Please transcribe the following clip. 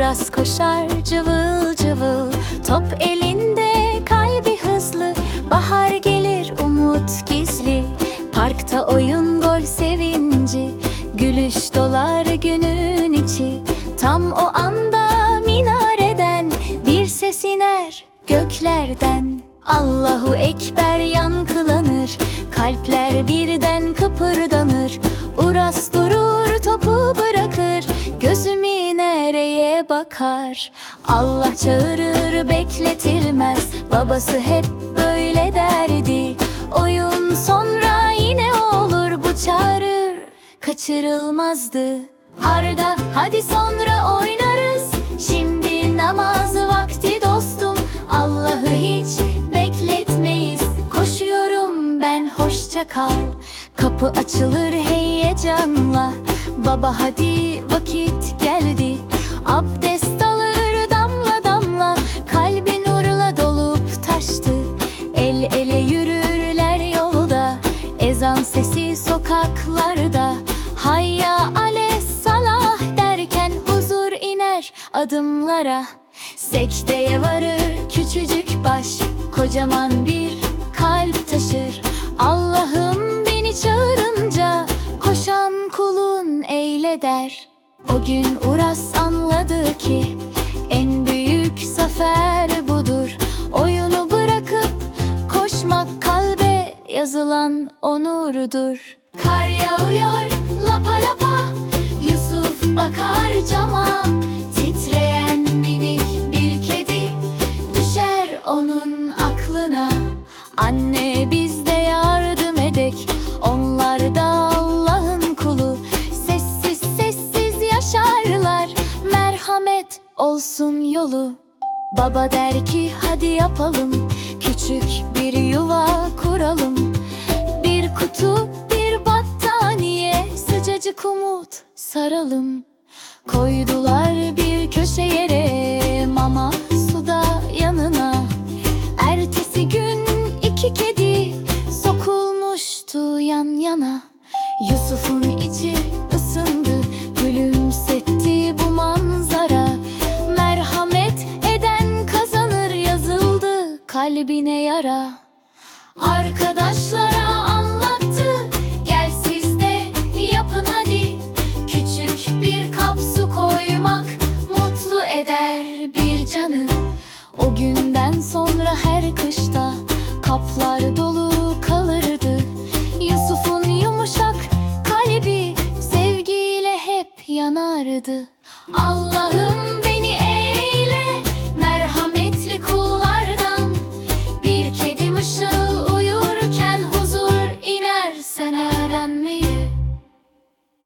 Uras koşar cıvıl cıvıl. Top elinde kalbi hızlı. Bahar gelir umut gizli. Parkta oyun gol sevinci. Gülüş dolar günün içi. Tam o anda minareden Bir ses iner göklerden. Allahu Ekber yankılanır. Kalpler birden kıpırdanır. Uras durur bakar. Allah çağırır bekletilmez. Babası hep böyle derdi. Oyun sonra yine olur bu çağrı Kaçırılmazdı. Arda hadi sonra oynarız. Şimdi namaz vakti dostum. Allah'ı hiç bekletmeyiz. Koşuyorum ben hoşça kal. Kapı açılır heyecanla. Baba hadi vakit geldi Abdest alır damla damla Kalbi nurla dolup taştı. El ele yürürler yolda Ezan sesi sokaklarda. Hayya ale salah derken huzur iner adımlara. Secdeye varır küçücük baş Kocaman bir kalp taşır. Allah'ım beni çağırınca Koşan kulun eyle der O gün Uras anladı ki En büyük zafer budur. Oyunu bırakıp koşmak kalbe yazılan onurdur. Kar yağıyor lapa lapa Yusuf bakar cama Merhamet olsun yolu. Baba der ki hadi yapalım. Küçük bir yuva kuralım. Bir kutu bir battaniye Sıcacık umut saralım. Koydular bir köşe kalbine yara. Arkadaşlara anlattı Gel siz de yapın hadi. Küçük bir kap su koymak Mutlu eder bir canı. O günden sonra her kışta Kaplar dolu kalırdı. Yusuf'un yumuşak kalbi Sevgiyle hep yanardı. Allah'ım